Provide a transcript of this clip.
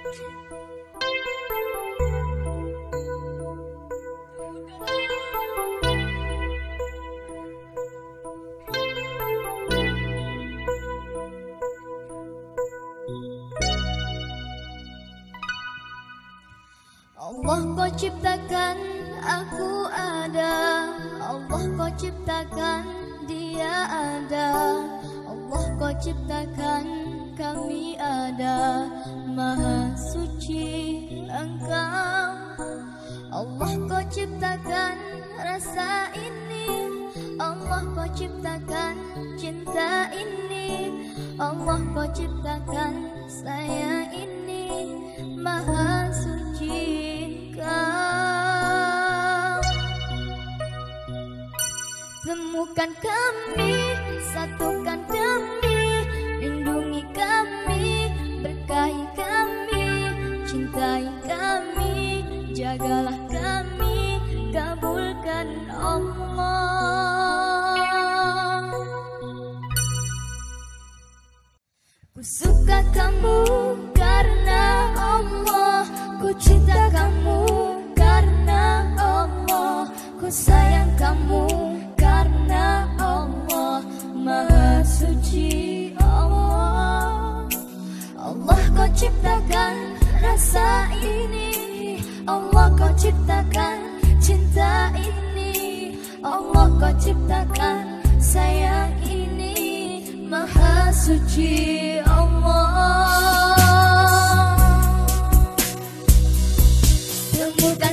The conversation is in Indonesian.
Allah kau ciptakan aku ada. Allah kau ciptakan dia ada. Allah kau ciptakan kami ada Maha suci engkau. Allah kau ciptakan rasa ini. Allah kau ciptakan cinta ini. Allah kau ciptakan saya ini. Maha suci Temukan kami, satukan kamu karena Allah. Ku cinta kamu karena Allah. Ku sayang kamu Maha suci Allah. Allah kau ciptakan rasa ini. Allah kau ciptakan cinta ini. Allah kau ciptakan sayang ini. Maha suci muda